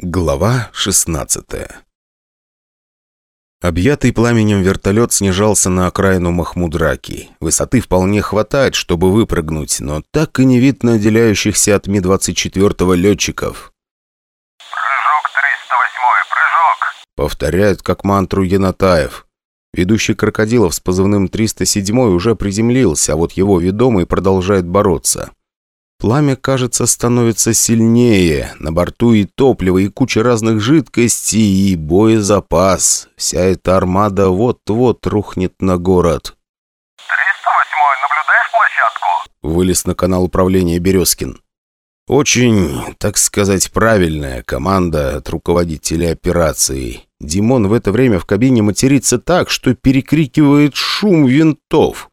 Глава 16 Объятый пламенем вертолет снижался на окраину Махмудраки. Высоты вполне хватает, чтобы выпрыгнуть, но так и не видно отделяющихся от Ми-24 летчиков. «Прыжок 308, прыжок!» Повторяет как мантру Янатаев. Ведущий крокодилов с позывным 307 уже приземлился, а вот его ведомый продолжает бороться. Пламя, кажется, становится сильнее. На борту и топливо, и куча разных жидкостей, и боезапас. Вся эта армада вот-вот рухнет на город. 308, наблюдаешь площадку? Вылез на канал управления Березкин. Очень, так сказать, правильная команда от руководителя операции. Димон в это время в кабине матерится так, что перекрикивает шум винтов.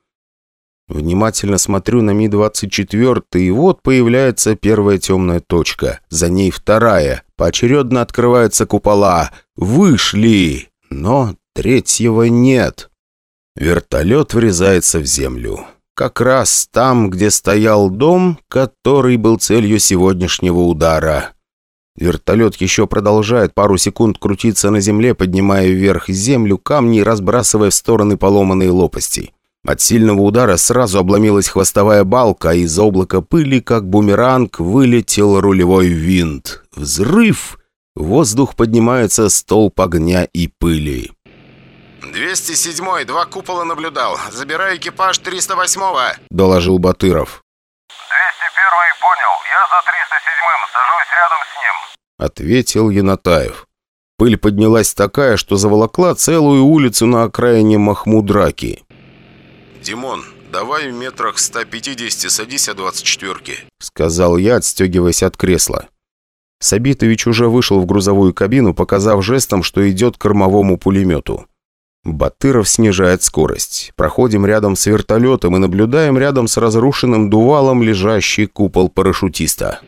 Внимательно смотрю на Ми-24, и вот появляется первая темная точка. За ней вторая. Поочередно открываются купола. Вышли! Но третьего нет. Вертолет врезается в землю. Как раз там, где стоял дом, который был целью сегодняшнего удара. Вертолет еще продолжает пару секунд крутиться на земле, поднимая вверх землю камни и разбрасывая в стороны поломанные лопасти. От сильного удара сразу обломилась хвостовая балка, а из облака пыли, как бумеранг, вылетел рулевой винт. Взрыв! В воздух поднимается столб огня и пыли. 207-й, два купола наблюдал. Забирай экипаж 308-го. — доложил Батыров. 201 понял, я за 307-м, сажусь рядом с ним. — ответил Янатаев. Пыль поднялась такая, что заволокла целую улицу на окраине Махмудраки. Димон, давай в метрах 150 садись от 24-ки. — сказал я, отстегиваясь от кресла. Сабитович уже вышел в грузовую кабину, показав жестом, что идет к кормовому пулемету. Батыров снижает скорость. Проходим рядом с вертолетом и наблюдаем рядом с разрушенным дувалом лежащий купол парашютиста.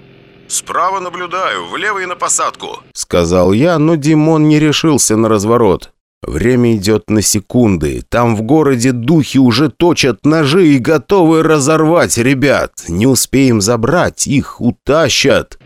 Справа наблюдаю, влево и на посадку. Сказал я, но Димон не решился на разворот. Время идет на секунды. Там в городе духи уже точат ножи и готовы разорвать ребят. Не успеем забрать, их утащат.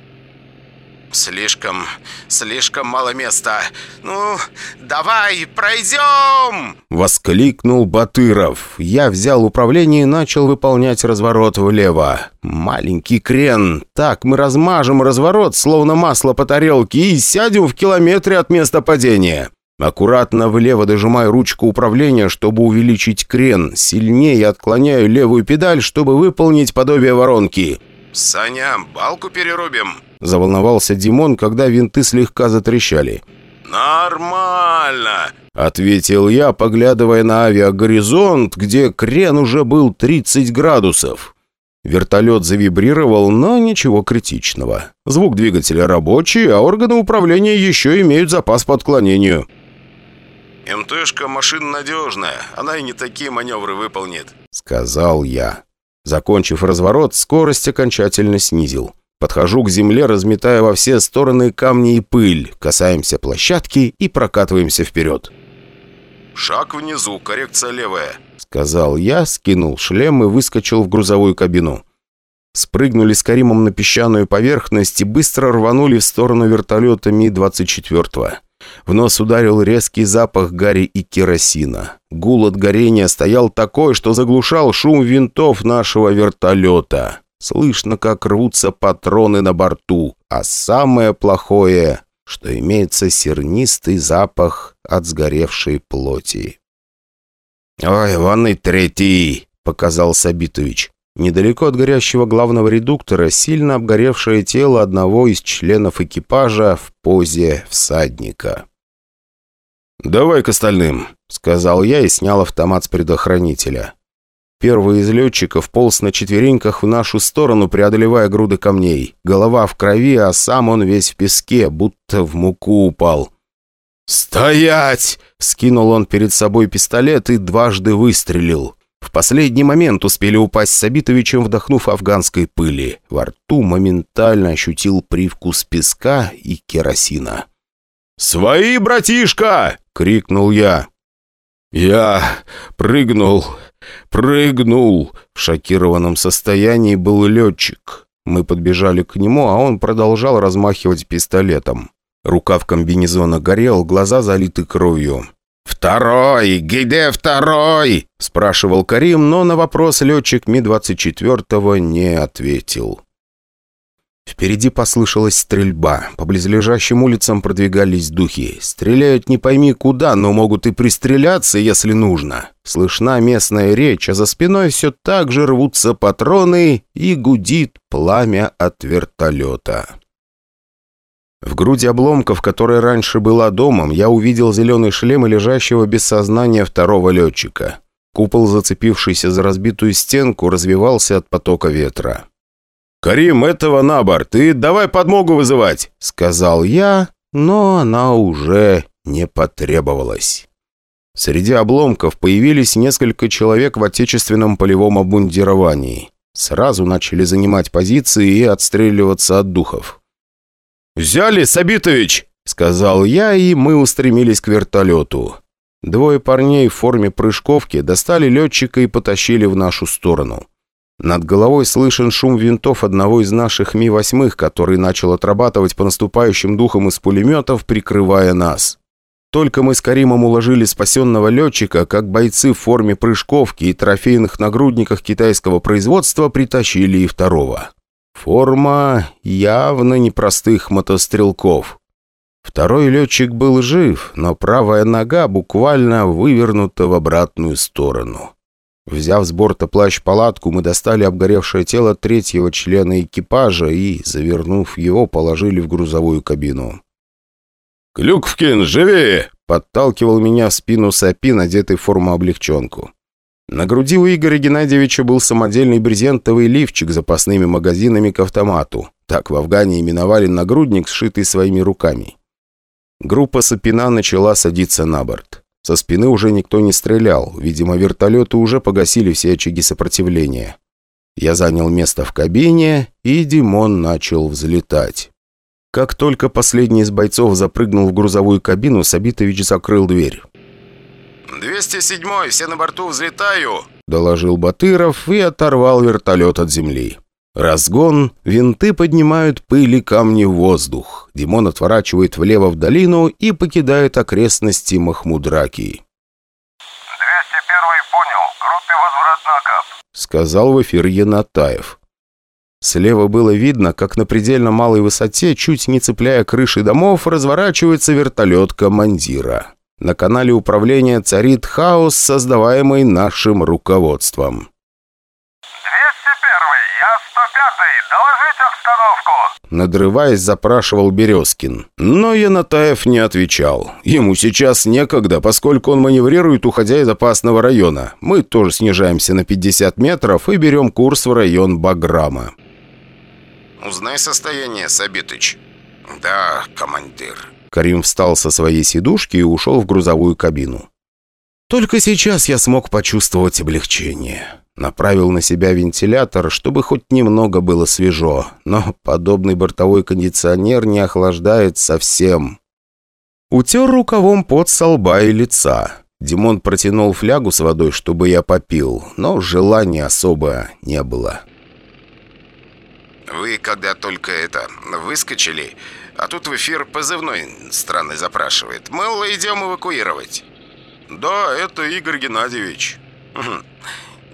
Слишком, слишком мало места. Ну, давай, пройдем! Воскликнул Батыров. Я взял управление и начал выполнять разворот влево. Маленький крен. Так мы размажем разворот, словно масло по тарелке, и сядем в километре от места падения. Аккуратно влево дожимаю ручку управления, чтобы увеличить крен. Сильнее отклоняю левую педаль, чтобы выполнить подобие воронки. Саня, балку перерубим. Заволновался Димон, когда винты слегка затрещали. Нормально. Ответил я, поглядывая на авиагоризонт, где крен уже был 30 градусов. Вертолет завибрировал, но ничего критичного. Звук двигателя рабочий, а органы управления еще имеют запас по отклонению. МТшка машина надежная, она и не такие маневры выполнит. Сказал я. Закончив разворот, скорость окончательно снизил. Подхожу к земле, разметая во все стороны камни и пыль, касаемся площадки и прокатываемся вперед. Шаг внизу, коррекция левая. Сказал я, скинул шлем и выскочил в грузовую кабину. Спрыгнули с Каримом на песчаную поверхность и быстро рванули в сторону вертолета Ми-24. В нос ударил резкий запах гари и керосина. Гул от горения стоял такой, что заглушал шум винтов нашего вертолета. Слышно, как рвутся патроны на борту. А самое плохое, что имеется сернистый запах от сгоревшей плоти. «Ой, вон третий!» — показал Сабитович. Недалеко от горящего главного редуктора сильно обгоревшее тело одного из членов экипажа в позе всадника. «Давай к остальным», — сказал я и снял автомат с предохранителя. Первый из летчиков полз на четвереньках в нашу сторону, преодолевая груды камней. Голова в крови, а сам он весь в песке, будто в муку упал. «Стоять!» — скинул он перед собой пистолет и дважды выстрелил. В последний момент успели упасть с Абитовичем, вдохнув афганской пыли. Во рту моментально ощутил привкус песка и керосина. «Свои, братишка!» — крикнул я. «Я прыгнул, прыгнул!» В шокированном состоянии был летчик. Мы подбежали к нему, а он продолжал размахивать пистолетом. Рукав комбинезона горел, глаза залиты кровью. «Второй! Где второй?» – спрашивал Карим, но на вопрос летчик Ми-24 не ответил. Впереди послышалась стрельба. По близлежащим улицам продвигались духи. Стреляют не пойми куда, но могут и пристреляться, если нужно. Слышна местная речь, а за спиной все так же рвутся патроны и гудит пламя от вертолета. В груди обломков, которая раньше была домом, я увидел зеленый шлем и лежащего без сознания второго летчика. Купол, зацепившийся за разбитую стенку, развивался от потока ветра. «Карим, этого на борт, и давай подмогу вызывать», — сказал я, но она уже не потребовалась. Среди обломков появились несколько человек в отечественном полевом обмундировании. Сразу начали занимать позиции и отстреливаться от духов. «Взяли, Сабитович!» — сказал я, и мы устремились к вертолету. Двое парней в форме прыжковки достали летчика и потащили в нашу сторону. Над головой слышен шум винтов одного из наших Ми-8, который начал отрабатывать по наступающим духам из пулеметов, прикрывая нас. Только мы с Каримом уложили спасенного летчика, как бойцы в форме прыжковки и трофейных нагрудниках китайского производства притащили и второго. Форма явно непростых мотострелков. Второй летчик был жив, но правая нога буквально вывернута в обратную сторону. Взяв с борта плащ-палатку, мы достали обгоревшее тело третьего члена экипажа и, завернув его, положили в грузовую кабину. «Клюквкин, живее!» — подталкивал меня в спину Сапи, надетый в форму облегченку. На груди у Игоря Геннадьевича был самодельный брезентовый лифчик с запасными магазинами к автомату. Так в Афгане именовали нагрудник, сшитый своими руками. Группа Сапина начала садиться на борт. Со спины уже никто не стрелял. Видимо, вертолеты уже погасили все очаги сопротивления. Я занял место в кабине, и Димон начал взлетать. Как только последний из бойцов запрыгнул в грузовую кабину, Сабитович закрыл дверь. «207-й, все на борту, взлетаю!» – доложил Батыров и оторвал вертолет от земли. Разгон, винты поднимают пыль и камни в воздух. Димон отворачивает влево в долину и покидает окрестности Махмудраки. «201-й понял. Группе возврат на КАП», — сказал в эфир Янатаев. Слева было видно, как на предельно малой высоте, чуть не цепляя крыши домов, разворачивается вертолет командира. На канале управления царит хаос, создаваемый нашим руководством. доложить обстановку!» Надрываясь, запрашивал Березкин. Но Янатаев не отвечал. Ему сейчас некогда, поскольку он маневрирует, уходя из опасного района. Мы тоже снижаемся на 50 метров и берем курс в район Баграма. «Узнай состояние, Сабитыч». «Да, командир». Карим встал со своей сидушки и ушел в грузовую кабину. Только сейчас я смог почувствовать облегчение. Направил на себя вентилятор, чтобы хоть немного было свежо, но подобный бортовой кондиционер не охлаждает совсем. Утер рукавом под со лба и лица. Димон протянул флягу с водой, чтобы я попил, но желания особо не было. «Вы когда только это, выскочили, а тут в эфир позывной странный запрашивает. Мол, идем эвакуировать». «Да, это Игорь Геннадьевич».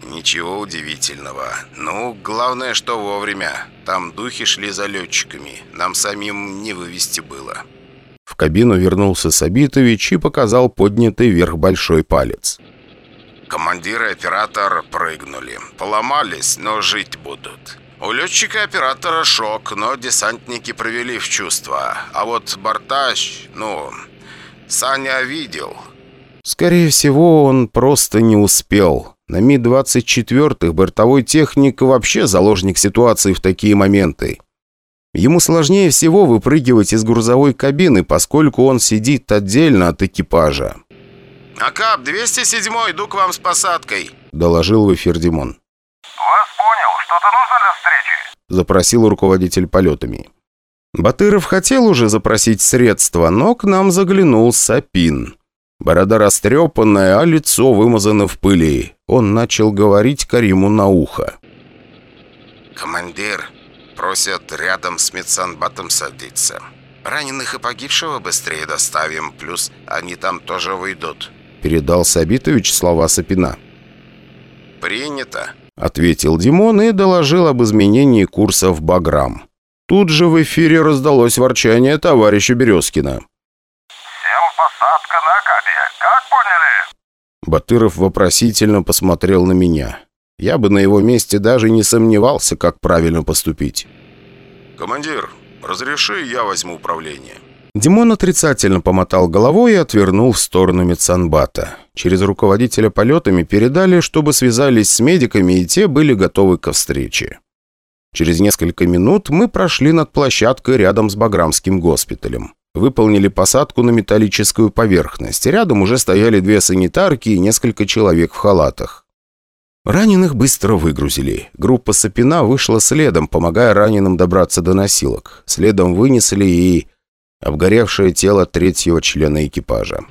«Ничего удивительного. Ну, главное, что вовремя. Там духи шли за летчиками. Нам самим не вывести было». В кабину вернулся Сабитович и показал поднятый вверх большой палец. «Командир и оператор прыгнули. Поломались, но жить будут. У летчика оператора шок, но десантники провели в чувство. А вот бортач, ну, Саня видел». Скорее всего, он просто не успел. На Ми-24 бортовой техник вообще заложник ситуации в такие моменты. Ему сложнее всего выпрыгивать из грузовой кабины, поскольку он сидит отдельно от экипажа. «Акап, 207-й, иду к вам с посадкой», — доложил в эфир Димон. «Вас понял. Что-то нужно для встречи?» — запросил руководитель полетами. Батыров хотел уже запросить средства, но к нам заглянул Сапин. Борода растрепанная, а лицо вымазано в пыли. Он начал говорить Кариму на ухо. «Командир, просят рядом с медсанбатом садиться. Раненых и погибшего быстрее доставим, плюс они там тоже выйдут». Передал Сабитович слова Сапина. «Принято», — ответил Димон и доложил об изменении курса в Баграм. Тут же в эфире раздалось ворчание товарища Березкина. Всем посадка на Акаде. Как поняли? Батыров вопросительно посмотрел на меня. Я бы на его месте даже не сомневался, как правильно поступить. «Командир, разреши, я возьму управление». Димон отрицательно помотал головой и отвернул в сторону медсанбата. Через руководителя полетами передали, чтобы связались с медиками, и те были готовы ко встрече. Через несколько минут мы прошли над площадкой рядом с Баграмским госпиталем. Выполнили посадку на металлическую поверхность. Рядом уже стояли две санитарки и несколько человек в халатах. Раненых быстро выгрузили. Группа Сапина вышла следом, помогая раненым добраться до носилок. Следом вынесли и обгоревшее тело третьего члена экипажа.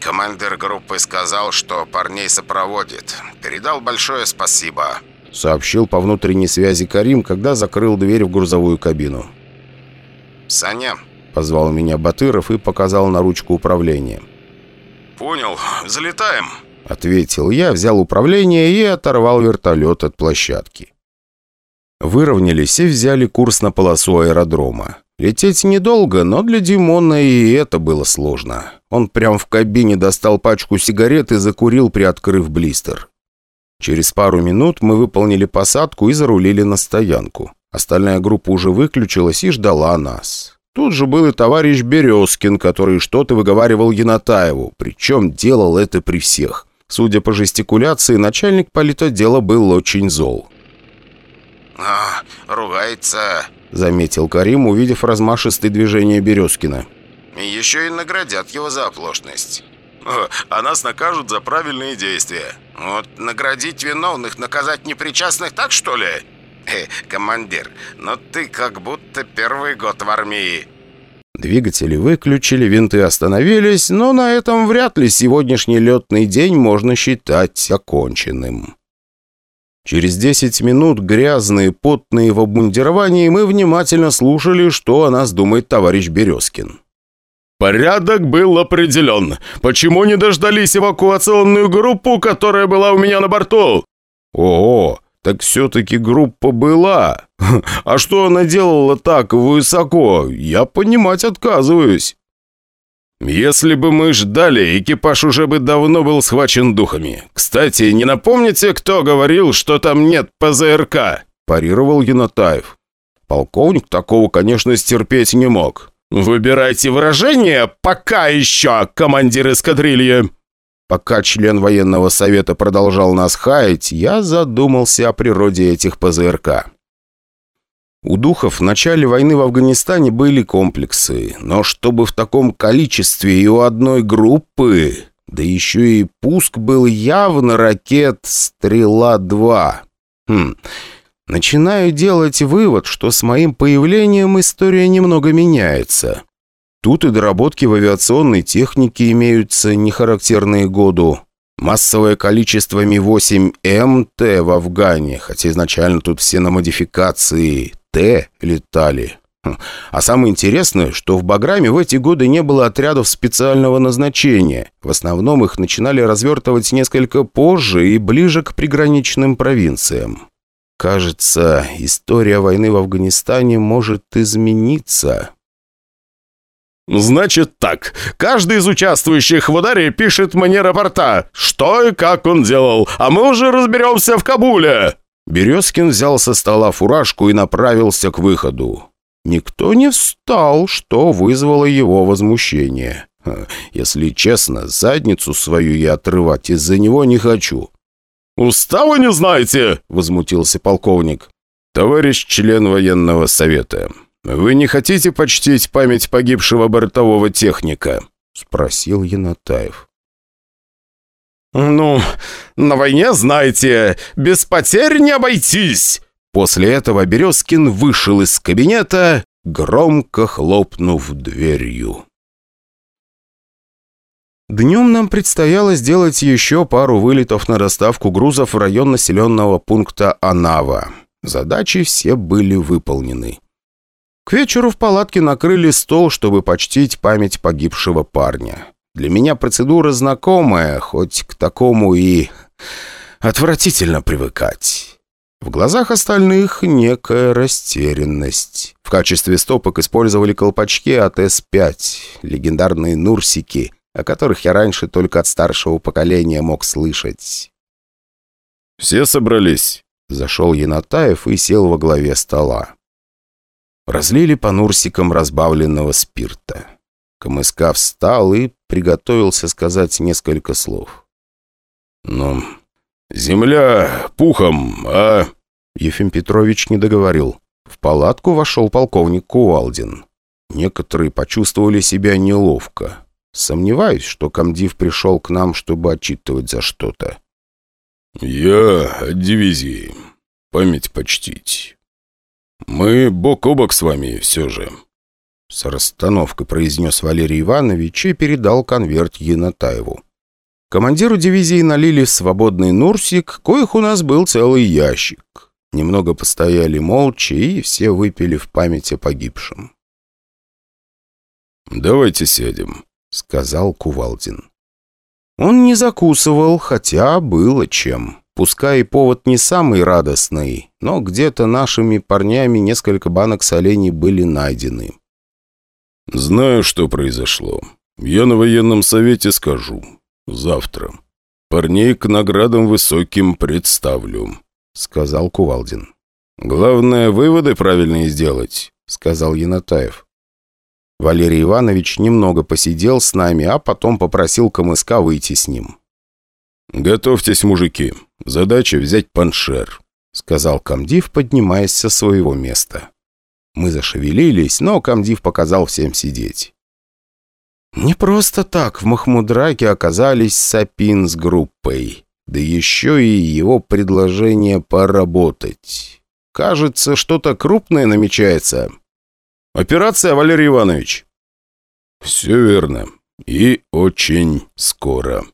«Командир группы сказал, что парней сопроводит. Передал большое спасибо», — сообщил по внутренней связи Карим, когда закрыл дверь в грузовую кабину. «Саня», — позвал меня Батыров и показал на ручку управления. «Понял. Залетаем», — ответил я, взял управление и оторвал вертолет от площадки. Выровнялись и взяли курс на полосу аэродрома. Лететь недолго, но для Димона и это было сложно. Он прям в кабине достал пачку сигарет и закурил, приоткрыв блистер. Через пару минут мы выполнили посадку и зарулили на стоянку. Остальная группа уже выключилась и ждала нас. Тут же был и товарищ Березкин, который что-то выговаривал Янатаеву, причем делал это при всех. Судя по жестикуляции, начальник политотдела был очень зол. «А, ругается», — заметил Карим, увидев размашистые движения Березкина. «И еще и наградят его за оплошность». «А нас накажут за правильные действия». «Вот наградить виновных, наказать непричастных, так что ли?» э, «Командир, но ты как будто первый год в армии». Двигатели выключили, винты остановились, но на этом вряд ли сегодняшний летный день можно считать оконченным. Через десять минут, грязные, потные в обмундировании, мы внимательно слушали, что о нас думает товарищ Березкин. «Порядок был определен. Почему не дождались эвакуационную группу, которая была у меня на борту?» «О, так все-таки группа была. А что она делала так высоко, я понимать отказываюсь». «Если бы мы ждали, экипаж уже бы давно был схвачен духами. Кстати, не напомните, кто говорил, что там нет ПЗРК?» парировал Янатаев. Полковник такого, конечно, стерпеть не мог. «Выбирайте выражение, пока еще, командир эскадрильи!» Пока член военного совета продолжал нас хаять, я задумался о природе этих ПЗРК. У духов в начале войны в Афганистане были комплексы, но чтобы в таком количестве и у одной группы, да еще и пуск был явно ракет «Стрела-2». Хм, начинаю делать вывод, что с моим появлением история немного меняется. Тут и доработки в авиационной технике имеются, не характерные году. Массовое количество Ми-8МТ в Афгане, хотя изначально тут все на модификации Т летали. Хм. А самое интересное, что в Баграме в эти годы не было отрядов специального назначения. В основном их начинали развертывать несколько позже и ближе к приграничным провинциям. Кажется, история войны в Афганистане может измениться. «Значит так, каждый из участвующих в ударе пишет мне рапорта, что и как он делал, а мы уже разберемся в Кабуле!» Березкин взял со стола фуражку и направился к выходу. Никто не встал, что вызвало его возмущение. Если честно, задницу свою я отрывать из-за него не хочу. «Устава не знаете?» — возмутился полковник. «Товарищ член военного совета, вы не хотите почтить память погибшего бортового техника?» — спросил Янатаев. «Ну, на войне, знаете, без потерь не обойтись!» После этого Березкин вышел из кабинета, громко хлопнув дверью. Днем нам предстояло сделать еще пару вылетов на доставку грузов в район населенного пункта Анава. Задачи все были выполнены. К вечеру в палатке накрыли стол, чтобы почтить память погибшего парня. Для меня процедура знакомая, хоть к такому и отвратительно привыкать. В глазах остальных некая растерянность. В качестве стопок использовали колпачки от С-5, легендарные «Нурсики», о которых я раньше только от старшего поколения мог слышать. «Все собрались?» Зашел Янатаев и сел во главе стола. Разлили по Нурсикам разбавленного спирта. КМСК встал и приготовился сказать несколько слов. «Ну, земля пухом, а...» Ефим Петрович не договорил. В палатку вошел полковник Кувалдин. Некоторые почувствовали себя неловко. Сомневаюсь, что комдив пришел к нам, чтобы отчитывать за что-то. «Я от дивизии. Память почтить. Мы бок о бок с вами все же». С расстановкой произнес Валерий Иванович и передал конверт Янатаеву. Командиру дивизии налили свободный Нурсик, коих у нас был целый ящик. Немного постояли молча, и все выпили в память о погибшем. «Давайте сядем», — сказал Кувалдин. Он не закусывал, хотя было чем. Пускай и повод не самый радостный, но где-то нашими парнями несколько банок солений были найдены. «Знаю, что произошло. Я на военном совете скажу. Завтра. Парней к наградам высоким представлю», — сказал Кувалдин. «Главное, выводы правильные сделать», — сказал Янатаев. Валерий Иванович немного посидел с нами, а потом попросил КМСК выйти с ним. «Готовьтесь, мужики. Задача взять паншер», — сказал комдив, поднимаясь со своего места. Мы зашевелились, но комдив показал всем сидеть. Не просто так в Махмудраке оказались Сапин с группой. Да еще и его предложение поработать. Кажется, что-то крупное намечается. «Операция, Валерий Иванович?» «Все верно. И очень скоро».